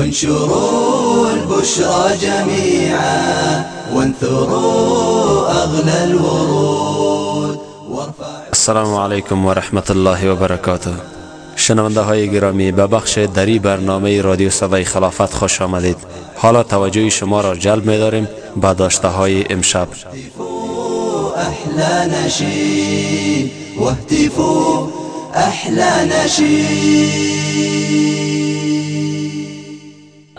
انشروا البشرى جميعا وانثروا أغلى الورود. السلام علیکم و رحمت الله و برکاته شنونده های گرامی به بخش دری برنامه رادیو صدای خلافت خوش آمدید. حالا توجه شما را جلب می داریم به داشته های امشب احلى نشيد. واهتفوا احلى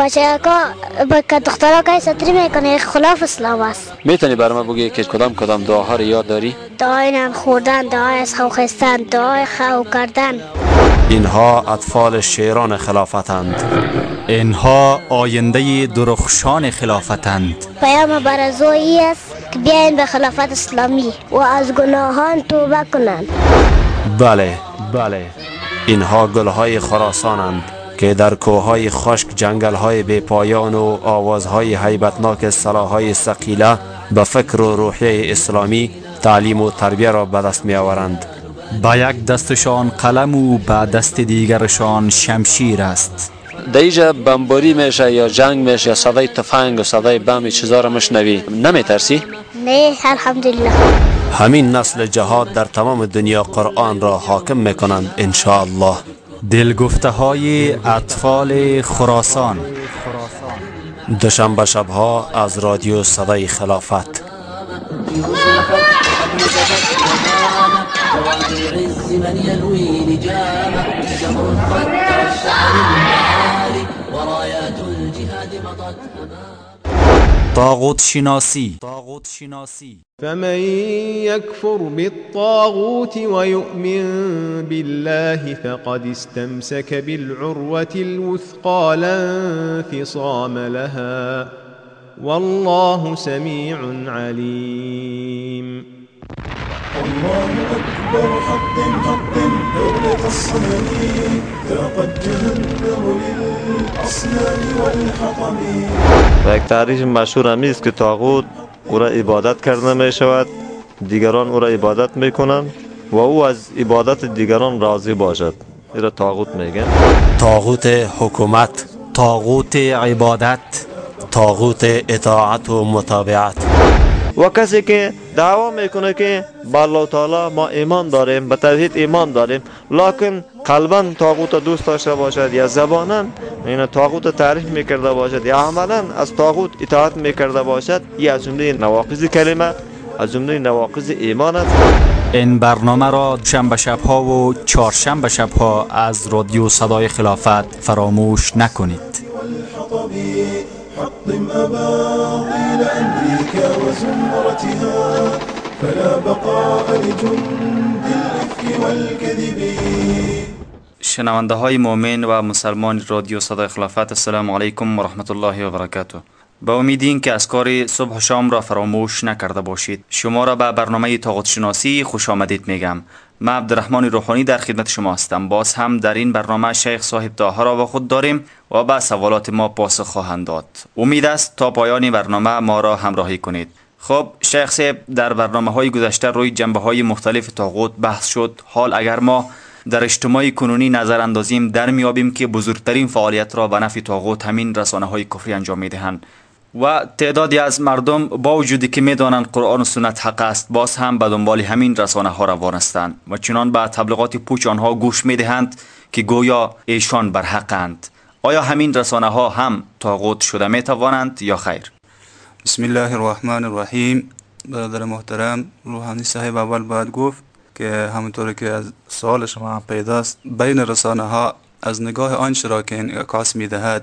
بچه که که دخترها که سطری می‌کنه خلاف اسلام است. می‌تونی بر ما بگی که کدام کدام دعاها رو یاد داری؟ دعای نم خوردن دعای از خو خستن دعای خو کردن. اینها اطفال شیران خلافتند. اینها آینده درخشان خلافتند. پیام برزویی است که بیاین به خلافت اسلامی و از گناهان توبه کنند. بله بله. اینها گلهای خراسانند. که در کوههای خشک جنگلهای بپایان و آوازهای حیبتناک سلاحهای سقیله به فکر و روحیه اسلامی تعلیم و تربیه را به دست می آورند با یک دستشان قلم و به دست دیگرشان شمشیر است. دیجا بمباری میشه یا جنگ میشه یا صدای تفنگ و صدای بم چیزا را مشنوی نمی ترسی؟ نه الحمدلله. همین نسل جهاد در تمام دنیا قرآن را حاکم می‌کنند انشاءالله. دلگفته های اطفال خراسان. دوشنبه شبها از رادیو صدای خلافت. طاغوت شناسی طاغوت شناسی فمن يكفر بالطاغوت ويؤمن بالله فقد استمسك بالعروة الوثقى لا انفصام لها. والله سميع عليم. الله أكبر حطم حطم دولة الصنم ذاقت جهنم للأصنام والحطم و یک تعریف مشهور همی است که تاغوت او را عبادت کرده می شود دیگران او را عبادت می کنند و او از عبادت دیگران راضی باشد این را تاغوت میگن تاغوت حکومت طاغوت عبادت تاغوت اطاعت و متابعت و کسی که دعوا می‌کنه که به الله تعالی ما ایمان داریم به توحید ایمان داریم. لکن قلبا تاغوت دوست داشته باشد یا زبانا این تاغوت تعریف می‌کرده باشد یا عملا از تاغوت اطاعت می‌کرده باشد این از جمله نواقض کلمه از جمله نواقض ایمان است. این برنامه را شنبه شبها و چهارشنبه شبها از رادیو صدای خلافت فراموش نکنید. حطم أباطيل أمريكا وزمرتها فلا بقاء لجند الإفك والكذب. شنونده های مؤمن و مسلمان رادیو صدای خلافت السلام علیکم و رحمت الله و برکاته. با امید این که از کار صبح و شام را فراموش نکرده باشید. شما را به برنامه طاقت شناسی خوش آمدید میگم. من عبدالرحمن روحانی در خدمت شما هستم. باز هم در این برنامه شیخ صاحب داها را با خود داریم و به سوالات ما پاسخ خواهند داد. امید است تا پایان برنامه ما را همراهی کنید. خب شیخ صاحب در برنامه های گذشته روی جنبه های مختلف طاغوت بحث شد. حال اگر ما در اجتماع کنونی نظر اندازیم در میابیم که بزرگترین فعالیت را به نفع طاغوت همین رسانه های کفری انجام می‌دهند. و تعدادی از مردم با وجودی که می‌دانند قرآن و سنت حق است باز هم به دنبال همین رسانه ها روان هستند و چنان به تبلیغات پوچ آنها گوش می‌دهند که گویا ایشان بر حقند آیا همین رسانه ها هم طاغوت شده می توانند یا خیر؟ بسم الله الرحمن الرحیم. برادر محترم روحانی صاحب اول باید گفت که همونطور که از سوال شما هم پیداست بین رسانه ها از نگاه آنچه را که می دهد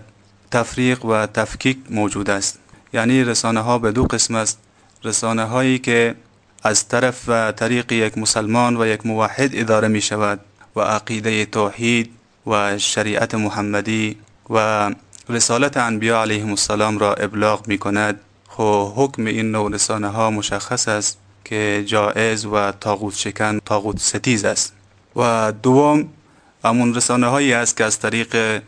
تفریق و تفکیک موجود است. یعنی رسانه ها به دو قسم است. رسانه هایی که از طرف و طریق یک مسلمان و یک موحد اداره می شود و عقیده توحید و شریعت محمدی و رسالت انبیا علیهم السلام را ابلاغ می کند خو حکم این نوع رسانه ها مشخص است که جائز و تاغوت شکن تاغوت ستیز است. و دوم همون رسانه هایی است که از طریق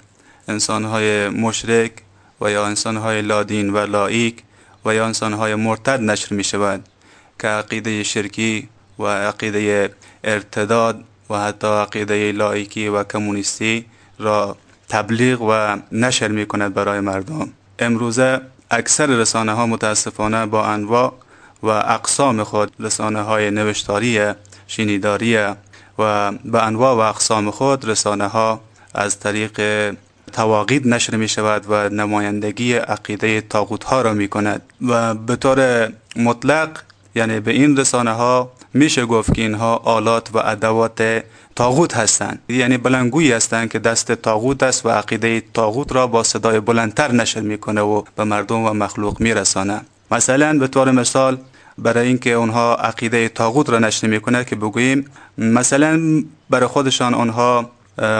انسان های مشرک و یا انسان های لادین و لایک و یا انسان های مرتد نشر می شود که عقیده شرکی و عقیده ارتداد و حتی عقیده لایکی و کمونیستی را تبلیغ و نشر می کند برای مردم. امروزه اکثر رسانه ها متاسفانه با انواع و اقسام خود رسانه های نوشتاری شینیداری و به انواع و اقسام خود رسانه ها از طریق تواقید نشر می شود و نمایندگی عقیده تاغوت ها را می کند و به طور مطلق یعنی به این رسانه ها میشه گفت که اینها آلات و ادوات تاغوت هستند. یعنی بلنگویی هستند که دست تاغوت است و عقیده تاغوت را با صدای بلندتر نشر می‌کنه و به مردم و مخلوق میرسانه. مثلا به طور مثال برای اینکه اونها عقیده تاغوت را نشر می‌کنه که بگوییم مثلا برای خودشان اونها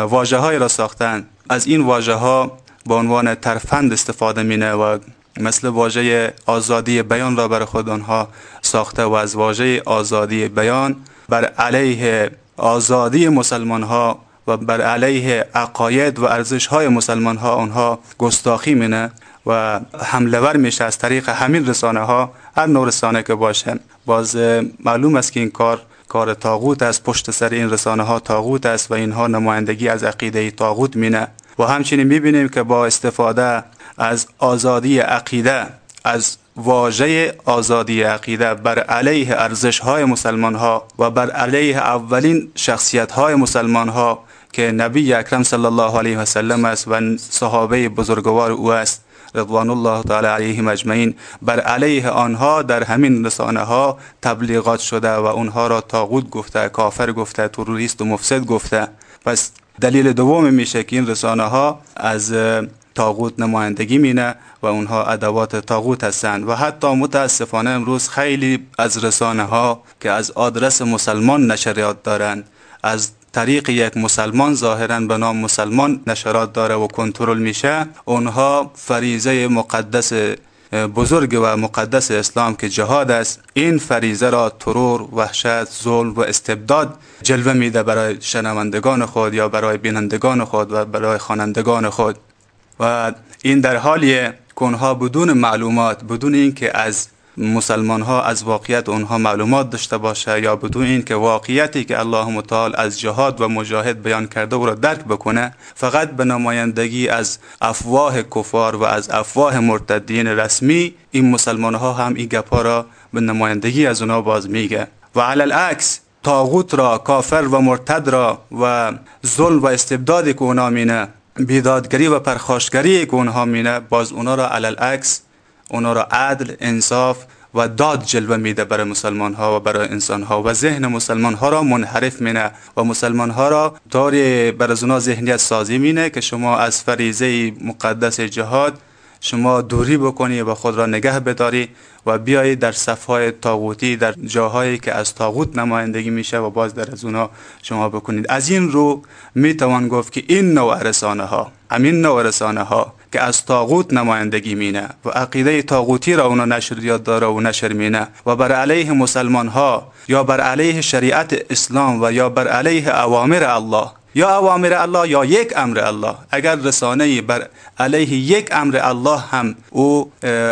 واژه را ساختن. از این واژه ها به عنوان ترفند استفاده مینه و مثل واژه آزادی بیان را برای خود آنها ساخته و از واژه آزادی بیان بر علیه آزادی مسلمان ها و بر علیه عقاید و ارزش های مسلمان ها آنها گستاخی مینه و حمله ور میشه از طریق همین رسانه ها هر نوع رسانه که باشه. باز معلوم است که این کار کار تاغوت است پشت سر این رسانه ها تاغوت است و اینها نمایندگی از عقیده تاغوت مینه. و همچنین می‌بینیم که با استفاده از آزادی عقیده از واژه آزادی عقیده بر علیه ارزش های مسلمان ها و بر علیه اولین شخصیت های مسلمان ها که نبی اکرم صلی الله علیه و سلم است و صحابه بزرگوار او است رضوان الله تعالی علیهم اجمعین بر علیه آنها در همین رسانه ها تبلیغات شده و اونها را تاغوت گفته کافر گفته تروریست و مفسد گفته پس دلیل دوم میشه که این رسانه ها از تاغوت نمایندگی مینه و اونها ادوات تاغوت هستند و حتی متاسفانه امروز خیلی از رسانه ها که از آدرس مسلمان نشریات دارند از طریق یک مسلمان ظاهرا به نام مسلمان نشرات داره و کنترل میشه اونها فریزه مقدس بزرگ و مقدس اسلام که جهاد است این فریزه را ترور وحشت ظلم و استبداد جلوه میده برای شنوندگان خود یا برای بینندگان خود و برای خوانندگان خود. و این در حالیه که اونها بدون معلومات بدون اینکه از مسلمان ها از واقعیت اونها معلومات داشته باشه یا بدون اینکه واقعیتی که الله متعال از جهاد و مجاهد بیان کرده او را درک بکنه فقط به نمایندگی از افواه کفار و از افواه مرتدین رسمی این مسلمان ها هم این گپا را به نمایندگی از اونا باز میگه. و علی العکس تاغوت را کافر و مرتد را و ظلم و استبدادی که اونا مینه بیدادگری و پرخاشگری که اونها مینه باز اونا را علل عکس اونا را عدل انصاف و داد جلوه میده برای مسلمان ها و برای انسان ها و ذهن مسلمان ها را منحرف مینه و مسلمان ها را طوری بر از اونا ذهنیت سازی مینه که شما از فریزه مقدس جهاد شما دوری بکنی و خود را نگه بداری و بیایی در صفهای تاغوتی در جاهایی که از تاغوت نمایندگی میشه و باز در از اونا شما بکنید. از این رو می‌توان گفت که این نوع رسانه ها همین نوع رسانه ها که از تاغوت نمایندگی مینه و عقیده تاغوتی را اونا نشریات داره و نشر مینه و بر علیه مسلمان ها یا بر علیه شریعت اسلام و یا بر علیه اوامر الله یا اوامر الله یا یک امر الله. اگر رسانه بر علیه یک امر الله هم او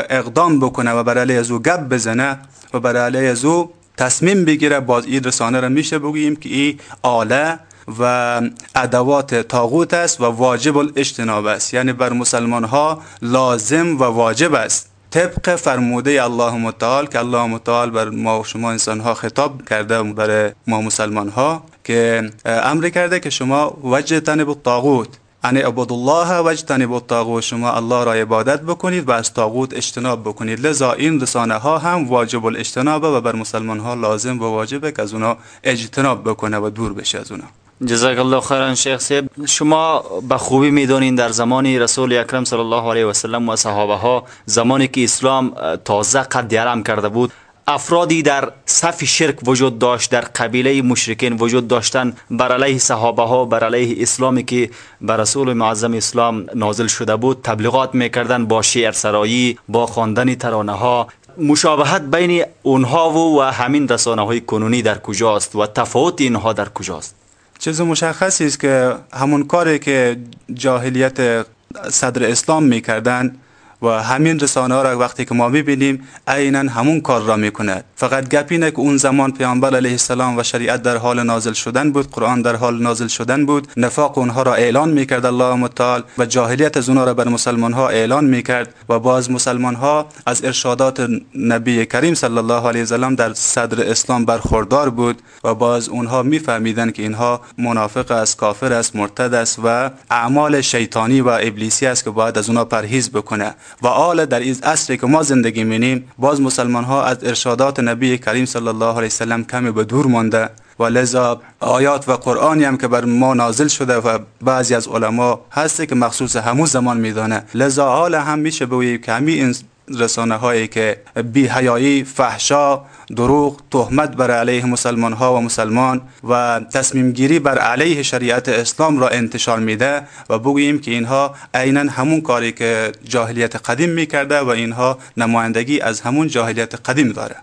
اقدام بکنه و بر علیه از او گپ بزنه و بر علیه از او تصمیم بگیره باز این رسانه را میشه بگوییم که این آله و ادوات تاغوت است و واجب الاجتناب است. یعنی بر مسلمان ها لازم و واجب است. طبق فرموده الله متعال که الله متعال بر ما و شما انسان ها خطاب کرده برای ما مسلمان ها که امر کرده که شما وجه تنب الطاغوت ان عبد الله وجتنب الطاغوت شما الله را عبادت بکنید و از طاغوت اجتناب بکنید. لذا این رسانه ها هم واجب الاجتناب و بر مسلمان ها لازم و واجبه که از اونا اجتناب بکنه و دور بشه از اونا. جزاک الله خیرا شیخ سیب شما به خوبی می‌دونین در زمان رسول اکرم صلی الله علیه و سلم و صحابه ها زمانی که اسلام تازه قد علم کرده بود افرادی در صف شرک وجود داشت در قبیله مشرکین وجود داشتن بر علیه صحابه ها بر علیه اسلامی که بر رسول معظم اسلام نازل شده بود تبلیغات می‌کردن با شعر سرایی با خواندن ترانه ها مشابهت بین اونها و, و همین رسانه های کنونی در کجاست و تفاوت اینها در کجاست؟ چیز مشخصی است که همون کاری که جاهلیت صدر اسلام می‌کردن و همین رسانه ها را وقتی که ما می‌بینیم عینا همون کار را می‌کند. فقط گپ اینه که اون زمان پیامبر علیه السلام و شریعت در حال نازل شدن بود قرآن در حال نازل شدن بود نفاق اونها را اعلان می‌کرد الله متعال و جاهلیت از اونها را بر مسلمان ها اعلان می‌کرد. و باز مسلمان ها از ارشادات نبی کریم صلی الله علیه و در صدر اسلام برخوردار بود و باز اونها میفهمیدن که اینها منافق است کافر است مرتد است و اعمال شیطانی و ابلیسی است که باید از اونها پرهیز بکنه. و آل در این عصری که ما زندگی مینیم باز مسلمان ها از ارشادات نبی کریم صلی الله علیه وسلم کمی به دور مانده و لذا آیات و قرآنی هم که بر ما نازل شده و بعضی از علما هسته که مخصوص همون زمان میدانه. لذا حال هم میشه بگوییم که همین رسانه هایی که بی حیایی فحشا دروغ تهمت بر علیه مسلمان ها و مسلمان و تصمیم گیری بر علیه شریعت اسلام را انتشار میده و بگوییم که اینها عینا همون کاری که جاهلیت قدیم می‌کرده و اینها نمایندگی از همون جاهلیت قدیم داره.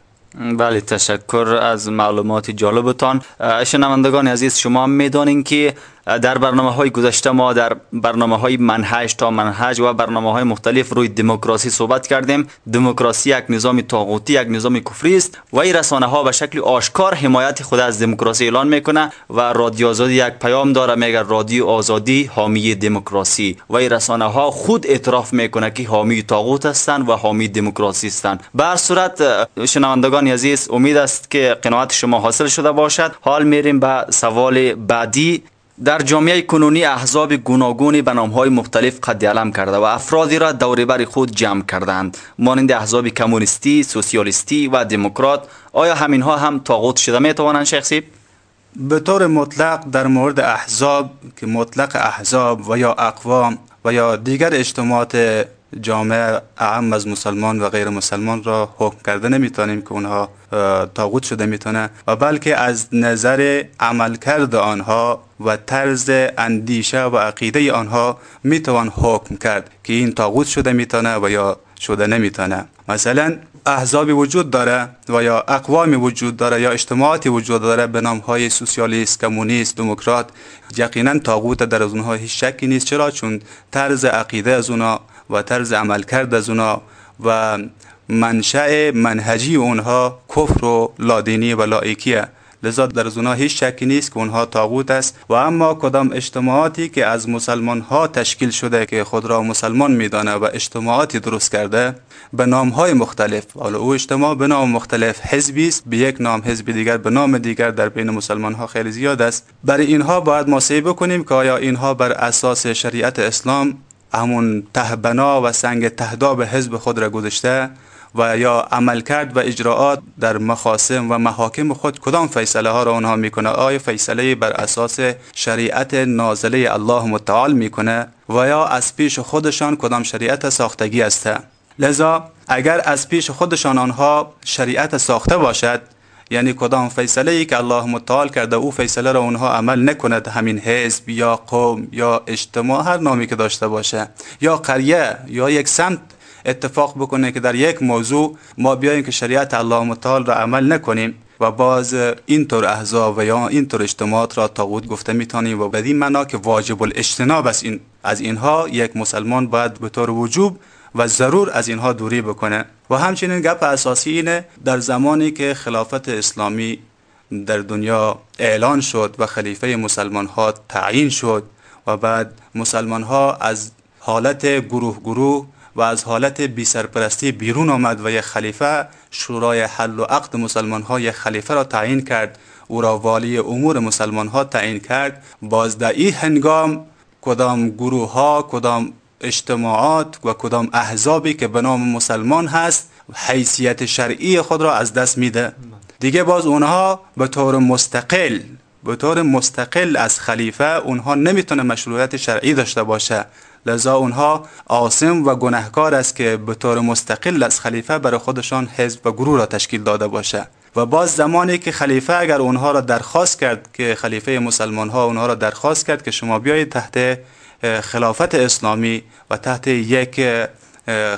بله تشکر از معلومات جالبتان. شنوندگان عزیز شما می‌دانین که در برنامه های گذشته ما در برنامه های منهج تا منهج و برنامه های مختلف روی دموکراسی صحبت کردیم. دموکراسی یک نظام طاغوتی یک نظام کفری است و این رسانه ها به شکل آشکار حمایت خود از دموکراسی اعلان می‌کنه و رادیو آزادی یک پیام داره میگه رادیو آزادی حامی دموکراسی و این رسانه ها خود اعتراف می‌کنه که حامی طاغوت هستند و حامی دموکراسی هستند. به هر صورت شنوندگان عزیز امید است که قناعت شما حاصل شده باشد. حال میریم به سوال بعدی. در جامعه کنونی احزاب گوناگونی به نامهای مختلف قد علم کرده و افرادی را بر خود جمع کردند مانند احزاب کمونیستی، سوسیالیستی و دموکرات آیا همینها هم طاغوت شده می توانند شخصی؟ به طور مطلق در مورد احزاب که مطلق احزاب و یا اقوام و یا دیگر اجتماعات جامعه اعم از مسلمان و غیر مسلمان را حکم کرده نمی‌تونیم که اونها تاغوت شده می‌تونه. و بلکه از نظر عملکرد آنها و طرز اندیشه و عقیده آنها می‌توان حکم کرد که این تاغوت شده می‌تونه و یا شده نمی‌تونه. مثلا احزابی وجود داره و یا اقوامی وجود داره یا اجتماعاتی وجود داره به نام های سوسیالیست کمونیست دموکرات. یقینا تاغوت در از اونها هیچ شکی نیست. چرا؟ چون طرز عقیده از اونها و طرز عملکرد از اونها و منشأ منهجی اونها کفر و لادینی و لایکیه. لذا در از هیچ شکی نیست که اونها تاغوت است. و اما کدام اجتماعاتی که از مسلمان ها تشکیل شده که خود را مسلمان میدانه و اجتماعاتی درست کرده به نام های مختلف. حالا او اجتماع به نام مختلف حزبی است. به یک نام حزب دیگر به نام دیگر در بین مسلمان ها خیلی زیاد است. برای اینها باید ما بکنیم که آیا اینها بر اساس شریعت اسلام همون تهبنا و سنگ تهدا حزب خود را گذاشته و یا عمل کرد و اجراعات در مخاسم و محاکم خود کدام فیصله ها را اونها می‌کنه؟ آیا فیصله بر اساس شریعت نازله الله متعال می‌کنه؟ و یا از پیش خودشان کدام شریعت ساختگی است؟ لذا اگر از پیش خودشان آنها شریعت ساخته باشد یعنی کدام فیصله ای که الله متعال کرده او فیصله را اونها عمل نکند؟ همین حزب یا قوم یا اجتماع هر نامی که داشته باشه. یا قریه یا یک سمت اتفاق بکنه که در یک موضوع ما بیاییم که شریعت الله متعال را عمل نکنیم و باز اینطور احزاب و یا اینطور اجتماعات را تاغوت گفته می‌تونیم و بدین معنا که واجب الاجتناب است این. از اینها یک مسلمان باید به طور وجوب و ضرور از اینها دوری بکنه. و همچنین گپ اساسی اینه در زمانی که خلافت اسلامی در دنیا اعلان شد و خلیفه مسلمان ها تعیین شد و بعد مسلمان ها از حالت گروه گروه و از حالت بی سرپرستی بیرون آمد و یک خلیفه شورای حل و عقد مسلمان ها یک خلیفه را تعیین کرد. او را والی امور مسلمان ها تعیین کرد. باز در این هنگام کدام گروه ها کدام اجتماعات و کدام احزابی که به نام مسلمان هست حیثیت شرعی خود را از دست میده. دیگه باز اونها به طور مستقل به طور مستقل از خلیفه اونها نمی‌تونه مشروعیت شرعی داشته باشه. لذا اونها آسم و گناهکار است که به طور مستقل از خلیفه برای خودشان حزب و گروه را تشکیل داده باشه. و باز زمانی که خلیفه اگر اونها را درخواست کرد که خلیفه مسلمان ها اونها را درخواست کرد که شما بیایید تحت خلافت اسلامی و تحت یک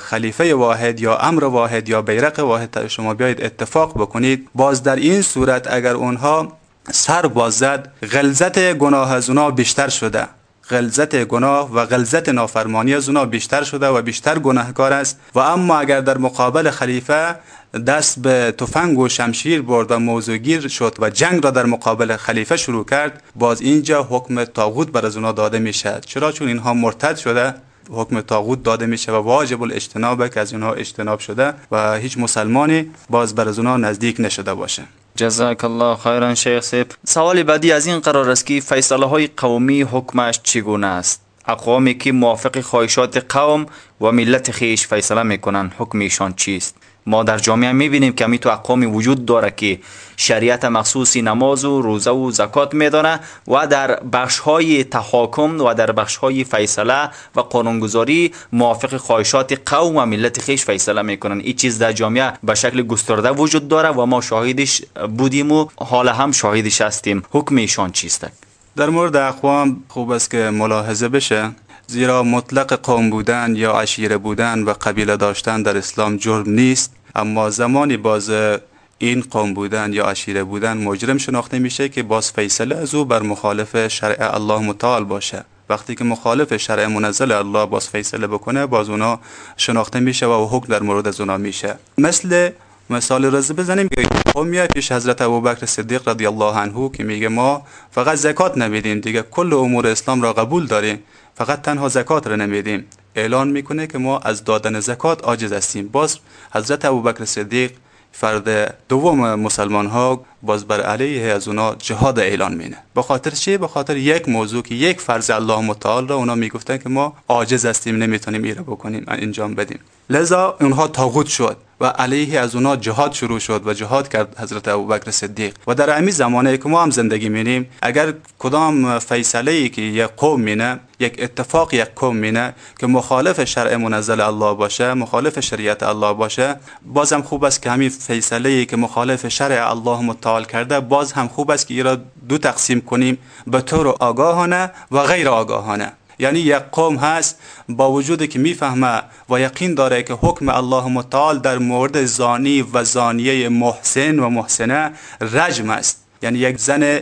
خلیفه واحد یا امر واحد یا بیرق واحد شما بیایید اتفاق بکنید. باز در این صورت اگر اونها سر باز زد غلظت گناه از اونا بیشتر شده. غلظت گناه و غلظت نافرمانی از اونا بیشتر شده و بیشتر گناهکار است. و اما اگر در مقابل خلیفه دست به تفنگ و شمشیر برد و موضوعگیر شد و جنگ را در مقابل خلیفه شروع کرد باز اینجا حکم تاغوت بر از اونا داده می شد چرا؟ چون اینها مرتد شده حکم تاغوت داده میشه و واجب الاجتناب که از اونها اجتناب شده و هیچ مسلمانی باز بر از اونها نزدیک نشده باشه. جزاک الله خیرا شیخ سیب سوال بعدی از این قرار است که فیصله های قومی حکمش چگونه است؟ اقوامی که موافق خواهشات قوم و ملت خیش فیصله می‌کنن حکم ایشان چیست؟ ما در جامعه می‌بینیم که می تو اقوامی وجود داره که شریعت مخصوصی نماز و روزه و زکات میدانه و در بخش های تحاکم و در بخش های فیصله و قانونگذاری موافق خواهشات قوم و ملت خیش فیصله می‌کنن. این چیز در جامعه به شکل گسترده وجود داره و ما شاهدش بودیم و حالا هم شاهدش هستیم. حکم ایشان چیست؟ در مورد اقوام خوب است که ملاحظه بشه. زیرا مطلق قوم بودن یا عشیره بودن و قبیله داشتن در اسلام جرم نیست. اما زمانی باز این قوم بودن یا عشیره بودن مجرم شناخته میشه که باز فیصله از او بر مخالف شرع الله متعال باشه. وقتی که مخالف شرع منزل الله باز فیصله بکنه باز اونا شناخته میشه و حکم در مورد از اونا میشه. مثل مثال رزه بزنیم که قومی پیش حضرت ابوبکر صدیق رضی الله عنه که میگه ما فقط زکات نمیدیم دیگه کل امور اسلام را قبول داریم فقط تنها زکات را نمیدیم. اعلان می‌کنه که ما از دادن زکات عاجز هستیم. باز حضرت ابوبکر صدیق فرد دوم مسلمان ها باز بر علیه از اونا جهاد اعلان مینه. به خاطر چی؟ به خاطر یک موضوع که یک فرض الله متعال را اونا می‌گفتن که ما عاجز هستیم نمی‌تونیم ایره بکنیم انجام بدیم. لذا اونها تاغوت شد. و علیه از اونا جهاد شروع شد و جهاد کرد حضرت ابوبکر صدیق. و در امی زمانه که ما هم زندگی مینیم اگر کدام فیصله ای که یک قوم مینه یک اتفاق یک قوم مینه که مخالف شرع منزل الله باشه مخالف شریعت الله باشه بازم خوب است که همین فیصله ای که مخالف شرع الله متعال کرده باز هم خوب است که را دو تقسیم کنیم به طور آگاهانه و غیر آگاهانه. یعنی یک قوم هست با وجود که می‌فهمه و یقین داره که حکم الله متعال در مورد زانی و زانیه محسن و محسنه رجم است. یعنی یک زن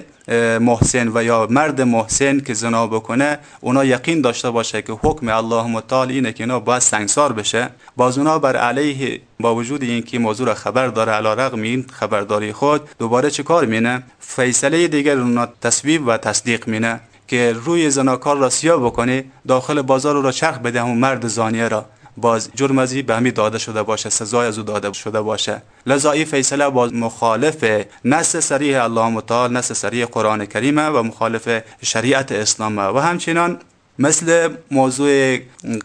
محسن و یا مرد محسن که زنا بکنه اونا یقین داشته باشه که حکم الله متعال اینه که اینا باید سنگسار بشه. باز اونا بر علیه با وجود اینکه موضوع را خبر داره علا رقم این خبرداری خود دوباره چه کار مینه؟ فیصله دیگر اونا تصویب و تصدیق مینه. که روی زناکار را سیاه بکنه داخل بازار را چرخ بده همون مرد زانیه را. باز جرم ازی به همی داده شده باشه سزای از او داده شده باشه. لذا این فیصله باز مخالف نص سریح الله متعال نص سریح قرآن کریمه و مخالف شریعت اسلامه و همچنان مثل موضوع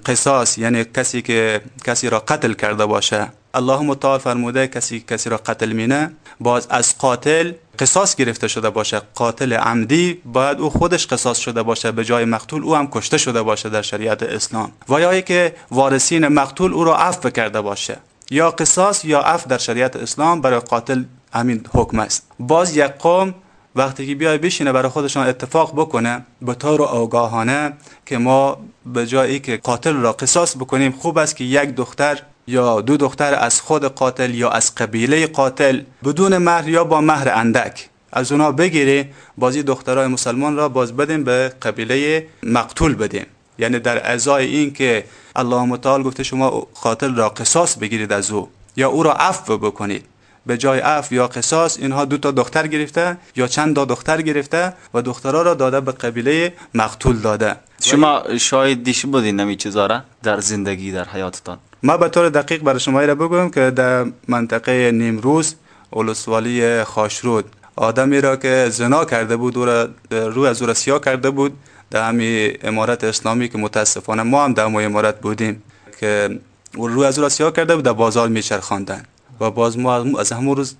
قصاص یعنی کسی که کسی را قتل کرده باشه. الله متعال فرموده کسی کسی را قتل مینه باز از قاتل قصاص گرفته شده باشه قاتل عمدی باید او خودش قصاص شده باشه به جای مقتول او هم کشته شده باشه در شریعت اسلام. و یا که وارثین مقتول او را عفو کرده باشه یا قصاص یا عفو در شریعت اسلام برای قاتل همین حکم است. باز یک قوم وقتی که بیای بشینه برای خودشان اتفاق بکنه به طور آگاهانه که ما به جایی که قاتل را قصاص بکنیم خوب است که یک دختر یا دو دختر از خود قاتل یا از قبیله قاتل بدون مهر یا با مهر اندک. از اونا بگیری بازی دخترای مسلمان را باز بدیم به قبیله مقتول بدیم. یعنی در ازای این که الله متعال گفته شما قاتل را قصاص بگیرید از او یا او را عفو بکنید. به جای عفو یا قصاص اینها دو تا دختر گرفته یا چند تا دختر گرفته و دخترها را داده به قبیله مقتول داده. شما شاید دیش بودین نمی چیزا در زندگی در حیاتتان؟ ما به طور دقیق برای شما را بگویم که در منطقه نیمروز ولسوالی خاشرود آدمی را که زنا کرده بود و روی از او سیاه کرده بود در همین امارت اسلامی که متاسفانه ما هم در ما امارت بودیم که روی از او سیاه کرده بود در بازار میچرخاندن. و باز ما از همون روز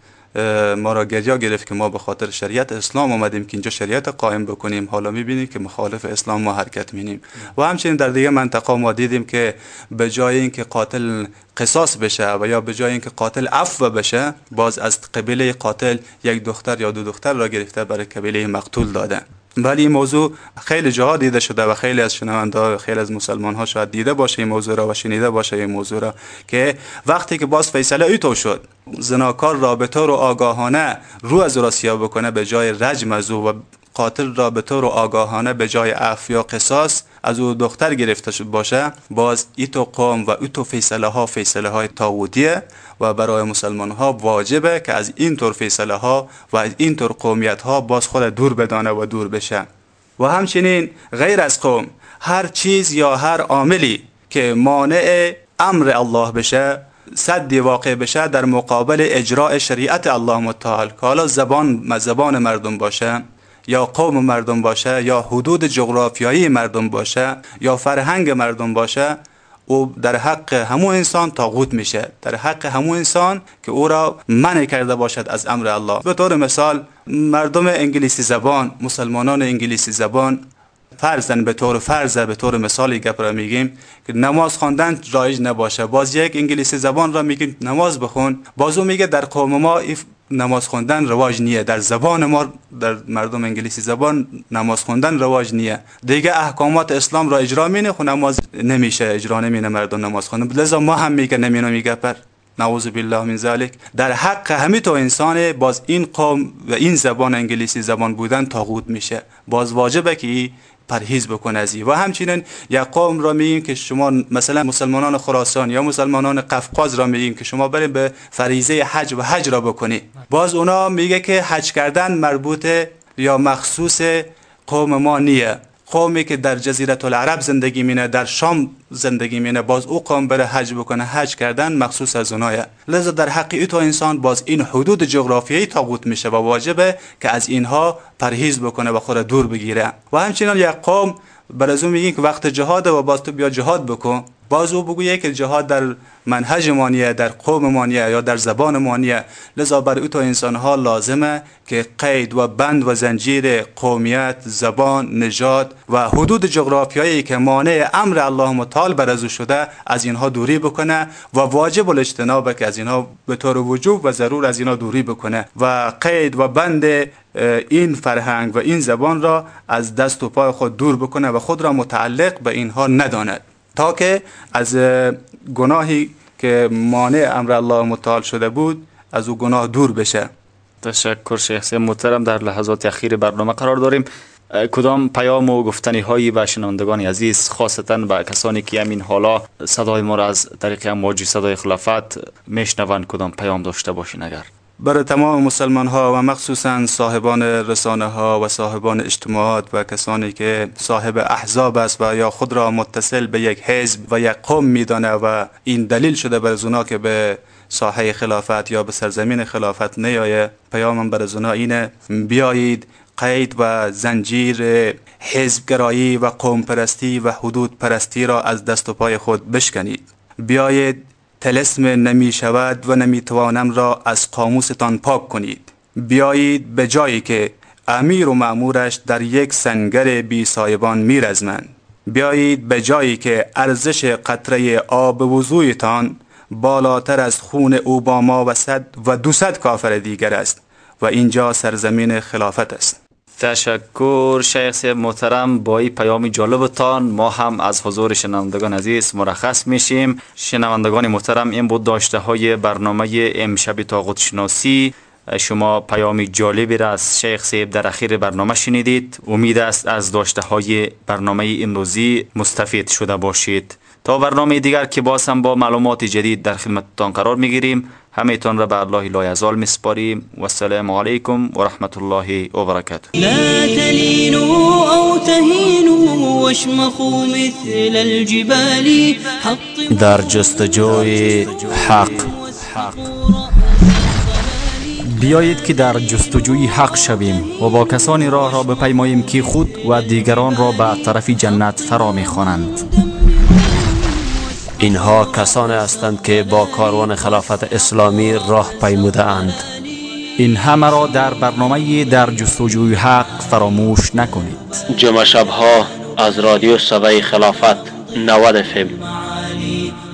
ما را گریا گرفت که ما به خاطر شریعت اسلام آمدیم که اینجا شریعت قائم بکنیم. حالا می‌بینیم که مخالف اسلام ما حرکت مینیم. و همچنین در دیگه منطقه ما دیدیم که به جای اینکه قاتل قصاص بشه و یا به جای اینکه قاتل عفو بشه باز از قبیله قاتل یک دختر یا دو دختر را گرفته برای قبیله مقتول داده ولی این موضوع خیلی جاها دیده شده و خیلی از شنونده خیلی از مسلمان ها شاید دیده باشه این موضوع را و شنیده باشه این موضوع را که وقتی که باز فیصله ایتو شد زناکار را به طور آگاهانه رو از راسیا بکنه به جای رجم از او و قاتل را به طور آگاهانه به جای عفو یا قصاص از او دختر گرفته باشه باز ایتو قوم و ایتو فیصله ها فیصله های تاودیه و برای مسلمان ها واجبه که از این طور فیصله ها و از این طور قومیت ها باز خود دور بدانه و دور بشه. و همچنین غیر از قوم هر چیز یا هر عاملی که مانع امر الله بشه صدی واقع بشه در مقابل اجراع شریعت الله متعال. که حالا زبان زبان مردم باشه. یا قوم مردم باشه یا حدود جغرافیایی مردم باشه یا فرهنگ مردم باشه او در حق همو انسان تاغوت میشه. در حق همو انسان که او را منع کرده باشد از امر الله. به طور مثال مردم انگلیسی زبان مسلمانان انگلیسی زبان فرزن به طور فرض به طور مثالی گپ را میگیم که نماز خواندن رایج نباشه. باز یک انگلیسی زبان را میگیم نماز بخون. بازو میگه در قوم ما نماز خوندن رواج نیه. در زبان ما در مردم انگلیسی زبان نماز خوندن رواج نیه. دیگه احکامات اسلام را اجرا مینه خو نماز نمیشه اجرا نمینه مردم نماز خوندن. لذا ما هم میگه نمینه میگه پر. نعوذ بالله من ذلك در حق همه تو انسان باز این قوم و این زبان انگلیسی زبان بودن تاغوت میشه. باز واجبه که پرهیز بکن از و همچنین یک قوم را میگیم که شما مثلا مسلمانان خراسان یا مسلمانان قفقاز را میگیم که شما برید به فریضه حج و حج را بکنی باز اونا میگه که حج کردن مربوط یا مخصوص قوم ما نیه. قومی که در جزیره العرب زندگی مینه در شام زندگی مینه باز او قوم بره حج بکنه. حج کردن مخصوص از اونایه. لذا در حق تو انسان باز این حدود جغرافیایی تاغوت میشه و واجبه که از اینها پرهیز بکنه و خود دور بگیره. و همچنین یک قوم بر از میگین که وقت جهاد و باز تو بیا جهاد بکن. باز او بگویه که جهاد در منهج مانیه در قوم مانیه یا در زبان مانیه. لذا بر او تو انسان ها لازمه که قید و بند و زنجیر قومیت زبان نژاد و حدود جغرافیایی که مانع امر الله متعال بر از شده از اینها دوری بکنه و واجب الاجتناب که از اینها به طور وجوب و ضرور از اینها دوری بکنه. و قید و بند این فرهنگ و این زبان را از دست و پای خود دور بکنه و خود را متعلق به اینها نداند. تا که از گناهی که مانع امر الله متعال شده بود از او گناه دور بشه. تشکر شیخ محترم. در لحظات اخیر برنامه قرار داریم. کدام پیام و گفتنی هایی به شنوندگان عزیز خاصتا به کسانی که همین حالا صدای ما را از طریق امواجی صدای خلافت میشنوند کدام پیام داشته باشین اگر؟ برای تمام مسلمان ها و مخصوصا صاحبان رسانه ها و صاحبان اجتماعات و کسانی که صاحب احزاب است و یا خود را متصل به یک حزب و یک قوم میدانه و این دلیل شده بر اونا که به ساحه خلافت یا به سرزمین خلافت نیایه پیامم بر اونا اینه بیایید قید و زنجیر حزبگرایی و قوم پرستی و حدود پرستی را از دست و پای خود بشکنید. بیایید تلسم نمی شود و نمی توانم را از قاموستان پاک کنید. بیایید به جایی که امیر و معمورش در یک سنگر بی سایبان می رزمند بیایید به جایی که ارزش قطره آب وضویتان بالاتر از خون اوباما و صد و دوصد کافر دیگر است و اینجا سرزمین خلافت است. تشکر شیخ محترم با این پیام جالبتان. ما هم از حضور شنوندگان عزیز مرخص میشیم. شنوندگان محترم این بود داشته های برنامه امشب تاغوت شناسی شما پیام جالبی را از شیخ سیب در اخیر برنامه شنیدید. امید است از داشته های برنامه این روزی مستفید شده باشید. تا برنامه دیگر که باز هم با معلومات جدید در خدمتتان قرار می‌گیریم همهتان را به الله لایزال میسپاریم. و السلام علیکم و رحمت الله و برکاته لا أو تهينوا واشمخوا مثل الجبال در جستجوی حق. بیایید که در جستجوی حق شویم و با کسانی راه را بپیماییم که خود و دیگران را به طرف جنت فرا می‌خوانند اینها کسانی هستند که با کاروان خلافت اسلامی راه پیموده اند این همه را در برنامه در جستجوی حق فراموش نکنید. جمعه شبها از رادیو صدای خلافت 90 فم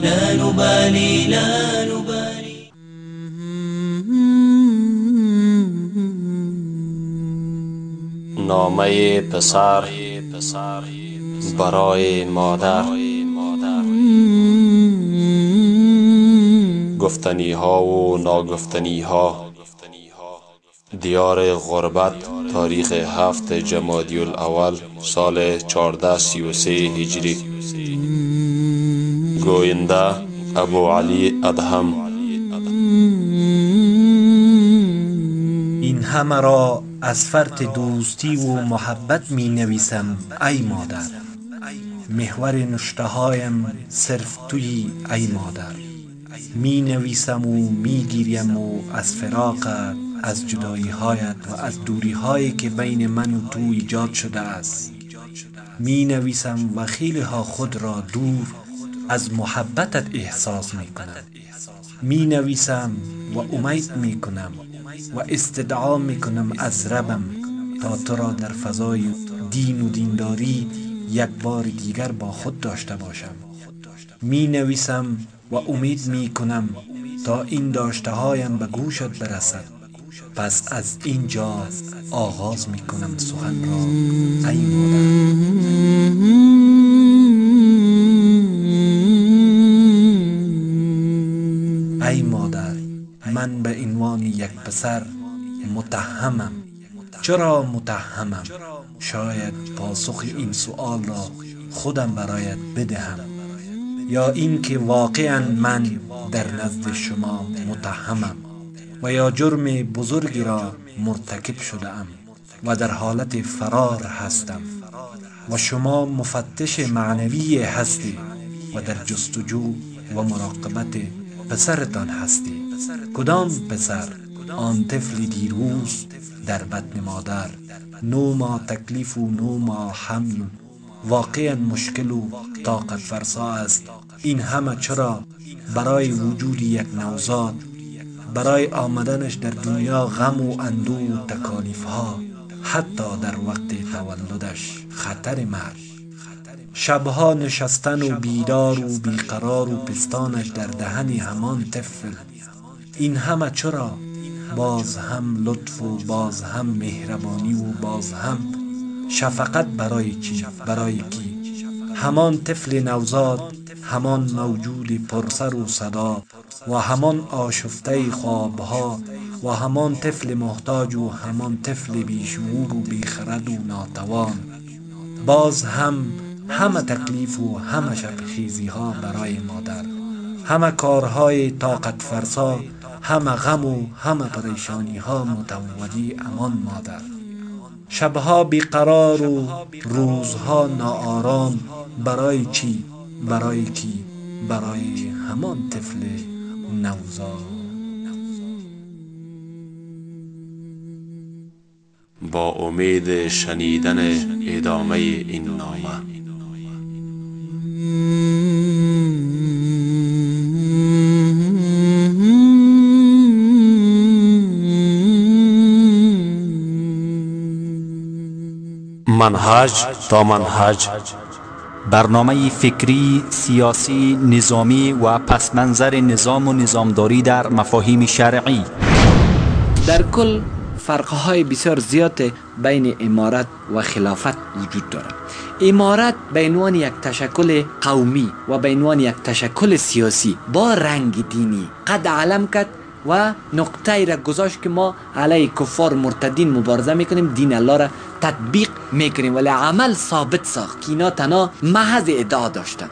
لا نبالي لا نبالي نامه پسر برای مادر. گفتنی ها و ناگفتنی ها دیار غربت تاریخ هفت جمادی الاول سال 1433 هجری. گوینده ابو علی ادهم. این همه را از فرط دوستی و محبت می نویسم ای مادر. محور نشته هایم صرف توی ای مادر. می نویسم و می گیریم و از فراقت از جدایی هایت و از دوری هایی که بین من و تو ایجاد شده است. می نویسم و خیلی ها خود را دور از محبتت احساس می کنم می نویسم و امید می کنم و استدعا می کنم از ربم تا تو را در فضای دین و دینداری یک بار دیگر با خود داشته باشم. می نویسم و امید می کنم تا این داشته هایم به گوشت برسد. پس از اینجا آغاز می کنم سخن را. ای مادر. ای مادر من به عنوان یک پسر متهمم. چرا متهمم؟ شاید پاسخ این سؤال را خودم برایت بدهم. یا اینکه واقعا من در نزد شما متهمم و یا جرم بزرگی را مرتکب شده ام و در حالت فرار هستم و شما مفتش معنوی هستی و در جستجو و مراقبت پسرتان هستی. کدام پسر؟ آن طفل دیروز در بطن مادر. نو ما تکلیف و نو ما حمل واقعا مشکل و طاقت فرسا است. این همه چرا برای وجود یک نوزاد برای آمدنش در دنیا غم و اندو و تکالیف ها حتی در وقت تولدش خطر مرگ. شبها نشستن و بیدار و بیقرار و پستانش در دهن همان طفل. این همه چرا باز هم لطف و باز هم مهربانی و باز هم شفقت برای چی؟ برای کی؟ همان طفل نوزاد همان موجود پرسر و صدا و همان آشفته خوابها و همان طفل محتاج و همان طفل بیشعور و بیخرد و ناتوان. باز هم همه تکلیف و همه شبخیزی ها برای مادر همه کارهای طاقت فرسا همه غم و همه پریشانی ها متولی امان مادر. شبها بیقرار و روزها ناآرام برای چی؟ برای کی؟ برای همان طفل نوزاد با امید شنیدن ادامه این نامه. منهج تا منهج برنامه فکری، سیاسی، نظامی و پسمنظر نظام و نظامداری در مفاهیم شرعی. در کل فرقهای بسیار زیاد بین امارت و خلافت وجود دارد. امارت به عنوان یک تشکل قومی و به عنوان یک تشکل سیاسی با رنگ دینی قد علم کرد و نقطه ای را گذاشت که ما علیه کفار مرتدین مبارزه می‌کنیم دین الله را تطبیق می‌کنیم. ولی عمل ثابت ساخت. که اینا تنها محض ادعا داشتن.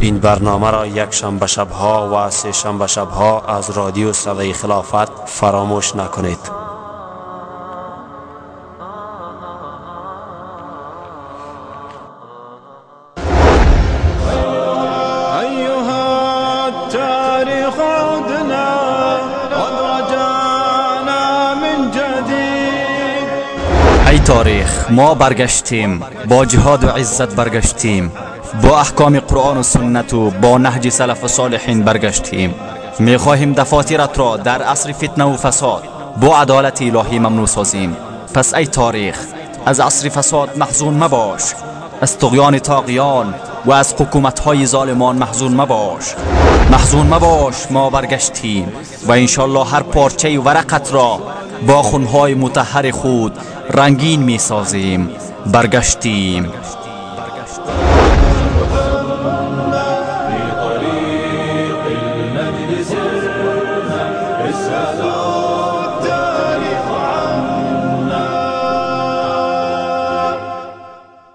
این برنامه را یک شنبه شبها و سه شنبه شبها از رادیو صدای خلافت فراموش نکنید. ما برگشتیم با جهاد و عزت برگشتیم با احکام قرآن و سنت و با نهج سلف و صالحین برگشتیم. می‌خواهیم دفاترت را در عصر فتنه و فساد با عدالت الهی ممنوع سازیم. پس ای تاریخ از عصر فساد محزون مباش. از تغیان تاقیان و از حکومت های ظالمان محزون مباش. محزون مباش ما برگشتیم و انشالله هر پارچه ورقت را با خونهای متحر خود رنگین می سازیم برگشتیم.